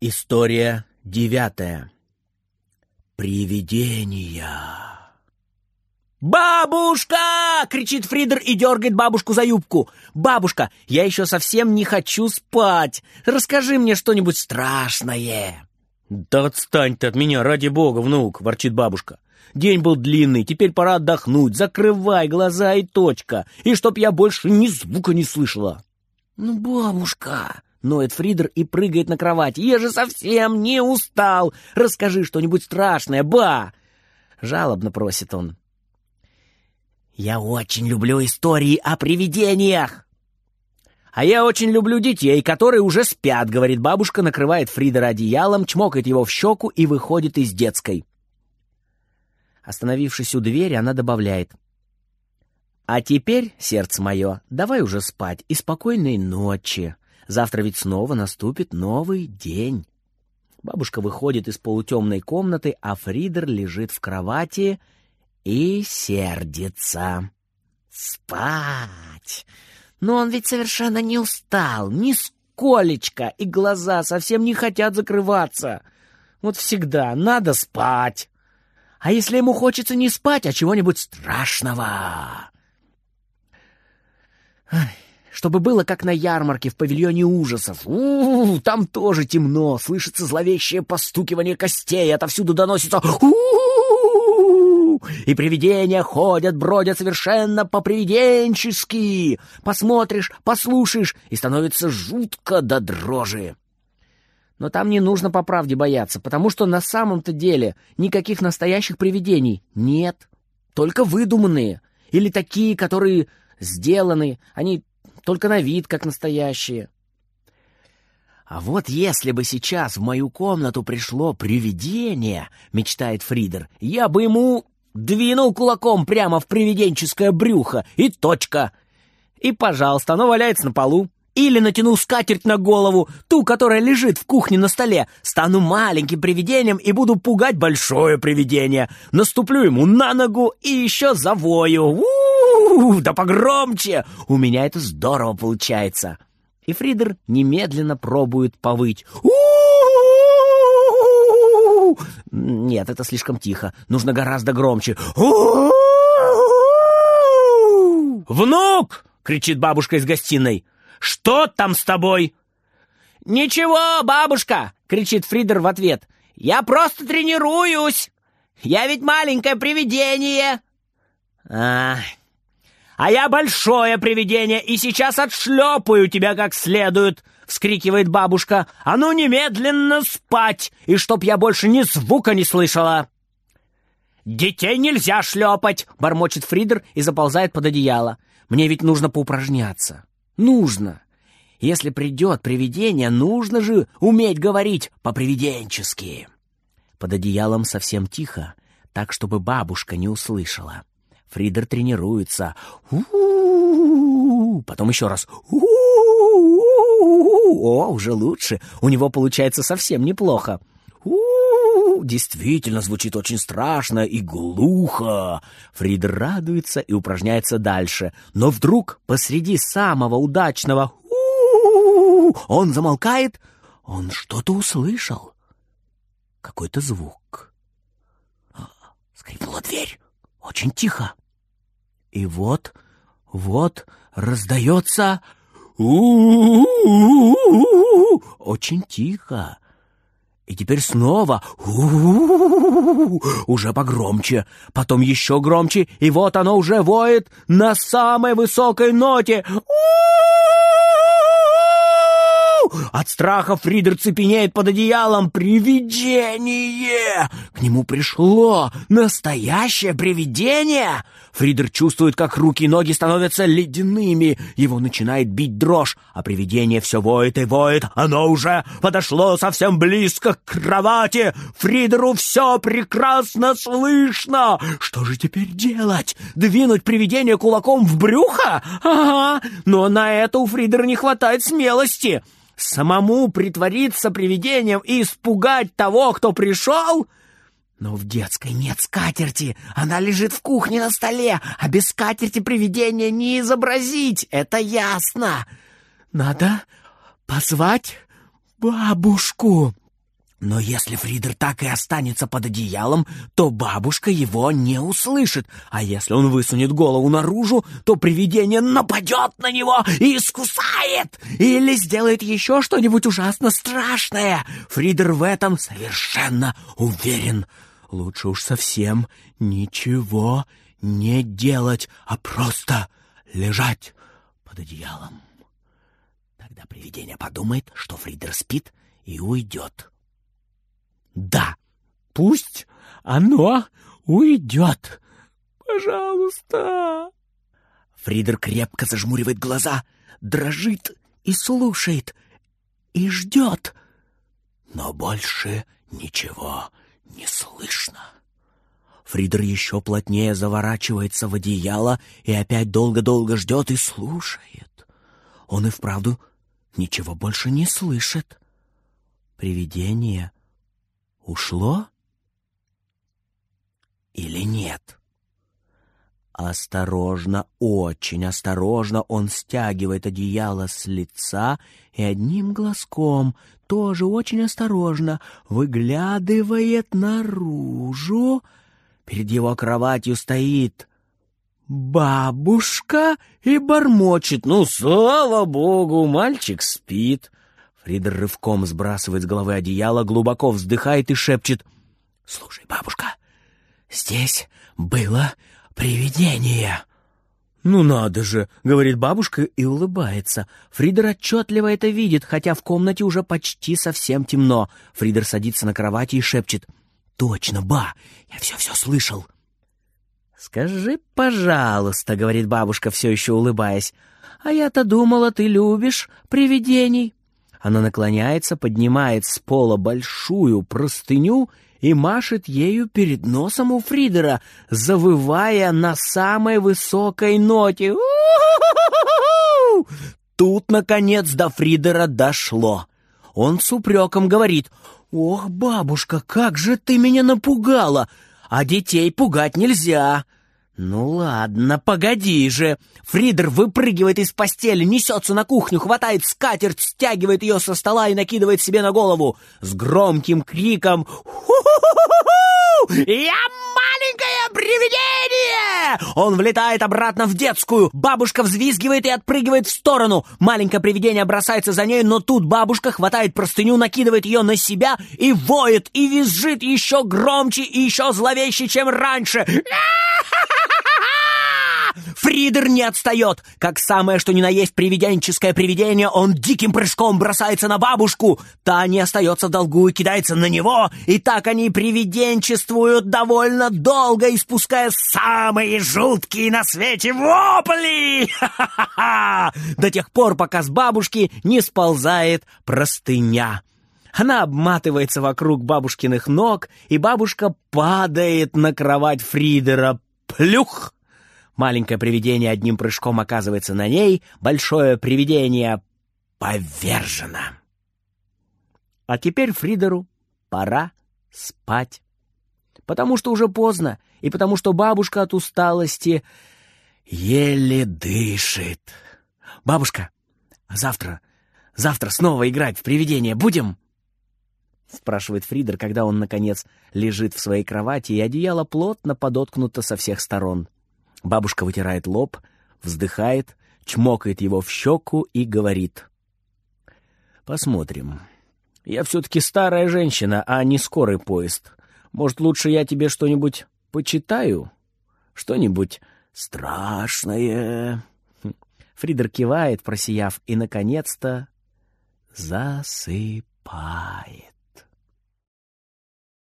История девятая. Привидения. «Бабушка!» — кричит Фридер и дергает бабушку за юбку. «Бабушка, я еще совсем не хочу спать. Расскажи мне что-нибудь страшное». «Да отстань ты от меня, ради бога, внук!» — ворчит бабушка. «День был длинный, теперь пора отдохнуть. Закрывай глаза и точка. И чтоб я больше ни звука не слышала». «Ну, бабушка!» — ноет Фридер и прыгает на кровать. «Я же совсем не устал! Расскажи что-нибудь страшное, ба!» Жалобно просит он. «Я очень люблю истории о привидениях!» «А я очень люблю детей, которые уже спят», — говорит бабушка, накрывает Фридера одеялом, чмокает его в щеку и выходит из детской. Остановившись у двери, она добавляет. «А теперь, сердце мое, давай уже спать и спокойной ночи. Завтра ведь снова наступит новый день». Бабушка выходит из полутемной комнаты, а Фридер лежит в кровати и сердится. Спать! Но он ведь совершенно не устал, нисколечко, и глаза совсем не хотят закрываться. Вот всегда надо спать. А если ему хочется не спать, а чего-нибудь страшного? Ай, чтобы было как на ярмарке в павильоне ужасов. У, -у, -у там тоже темно, слышится зловещее постукивание костей, отовсюду доносится у, -у, и привидения ходят, бродят совершенно по-привиденчески. Посмотришь, послушаешь, и становится жутко до дрожи. Но там не нужно по правде бояться, потому что на самом-то деле никаких настоящих привидений нет. Только выдуманные. Или такие, которые сделаны, они только на вид как настоящие. А вот если бы сейчас в мою комнату пришло привидение, мечтает Фридер, я бы ему Двинул кулаком прямо в привиденческое брюхо, и точка. И, пожалуйста, оно валяется на полу. Или натяну скатерть на голову, ту, которая лежит в кухне на столе. Стану маленьким привидением и буду пугать большое привидение. Наступлю ему на ногу и еще завою. Да погромче! У меня это здорово получается. И Фридер немедленно пробует повыть. Нет, это слишком тихо. Нужно гораздо громче. «Внук!» — кричит бабушка из гостиной. «Что там с тобой?» «Ничего, бабушка!» — кричит Фридер в ответ. «Я просто тренируюсь! Я ведь маленькое привидение!» «А, а я большое привидение, и сейчас отшлепаю тебя как следует!» — вскрикивает бабушка. «А ну немедленно спать, и чтоб я больше ни звука не слышала!» «Детей нельзя шлепать!» — бормочет Фридер и заползает под одеяло. «Мне ведь нужно поупражняться. Нужно. Если придет привидение, нужно же уметь говорить по-привиденчески». Под одеялом совсем тихо, так, чтобы бабушка не услышала. Фридер тренируется. Потом еще раз. О, уже лучше. У него получается совсем неплохо. Действительно звучит очень страшно и глухо. Фрид радуется и упражняется дальше. Но вдруг посреди самого удачного он замолкает. Он что-то услышал. Какой-то звук. А, скрипнула дверь. Очень тихо. И вот, вот раздается у Очень тихо. И теперь снова уже погромче, потом еще громче, и вот оно уже воет на самой высокой ноте. От страха Фридер цепенеет под одеялом. Привидение! К нему пришло настоящее привидение! Фридер чувствует, как руки и ноги становятся ледяными. Его начинает бить дрожь, а привидение все воет и воет. Оно уже подошло совсем близко к кровати. Фридеру все прекрасно слышно. Что же теперь делать? Двинуть привидение кулаком в брюхо? Ага, но на это у Фридера не хватает смелости. Самому притвориться привидением и испугать того, кто пришел? Но в детской нет скатерти, она лежит в кухне на столе, а без скатерти привидения не изобразить, это ясно. Надо позвать бабушку. Но если Фридер так и останется под одеялом, то бабушка его не услышит, а если он высунет голову наружу, то привидение нападет на него и искусает или сделает еще что-нибудь ужасно страшное. Фридер в этом совершенно уверен. Лучше уж совсем ничего не делать, а просто лежать под одеялом. Тогда привидение подумает, что Фридер спит и уйдет. Пусть оно уйдет. Пожалуйста. Фридер крепко зажмуривает глаза, дрожит и слушает, и ждет. Но больше ничего не слышно. Фридер еще плотнее заворачивается в одеяло и опять долго-долго ждет и слушает. Он и вправду ничего больше не слышит. Привидение ушло или нет? Осторожно, очень осторожно он стягивает одеяло с лица и одним глазком, тоже очень осторожно, выглядывает наружу. Перед его кроватью стоит бабушка и бормочет. «Ну, слава богу, мальчик спит!» Фридер рывком сбрасывает с головы одеяло, глубоко вздыхает и шепчет. «Слушай, бабушка, здесь было привидение». «Ну надо же!» — говорит бабушка и улыбается. Фридер отчетливо это видит, хотя в комнате уже почти совсем темно. Фридер садится на кровати и шепчет. «Точно, ба! Я все-все слышал!» «Скажи, пожалуйста», — говорит бабушка, все еще улыбаясь, «а я-то думала, ты любишь привидений». Она наклоняется, поднимает с пола большую простыню и машет ею перед носом у Фридера, завывая на самой высокой ноте. Тут, наконец, до Фридера дошло. Он с упреком говорит, «Ох, бабушка, как же ты меня напугала! А детей пугать нельзя!» «Ну ладно, погоди же!» Фридер выпрыгивает из постели, несется на кухню, хватает скатерть, стягивает ее со стола и накидывает себе на голову. С громким криком «Ху-ху-ху-ху! Я маленькое привидение!» Он влетает обратно в детскую. Бабушка взвизгивает и отпрыгивает в сторону. Маленькое привидение бросается за ней, но тут бабушка хватает простыню, накидывает ее на себя и воет, и визжит еще громче и еще зловеще, чем раньше. Фридер не отстает. Как самое что ни на есть привиденческое привидение, он диким прыжком бросается на бабушку. Та не остается в долгу и кидается на него. И так они привиденчествуют довольно долго, испуская самые жуткие на свете вопли. До тех пор, пока с бабушки не сползает простыня. Она обматывается вокруг бабушкиных ног, и бабушка падает на кровать Фридера. Плюх! Маленькое привидение одним прыжком оказывается на ней, большое привидение повержено. А теперь Фридеру пора спать. Потому что уже поздно, и потому что бабушка от усталости еле дышит. «Бабушка, завтра, завтра снова играть в привидение будем?» спрашивает Фридер, когда он, наконец, лежит в своей кровати, и одеяло плотно подоткнуто со всех сторон. Бабушка вытирает лоб, вздыхает, чмокает его в щеку и говорит. «Посмотрим. Я все-таки старая женщина, а не скорый поезд. Может, лучше я тебе что-нибудь почитаю? Что-нибудь страшное?» Фридер кивает, просияв, и, наконец-то, засыпает.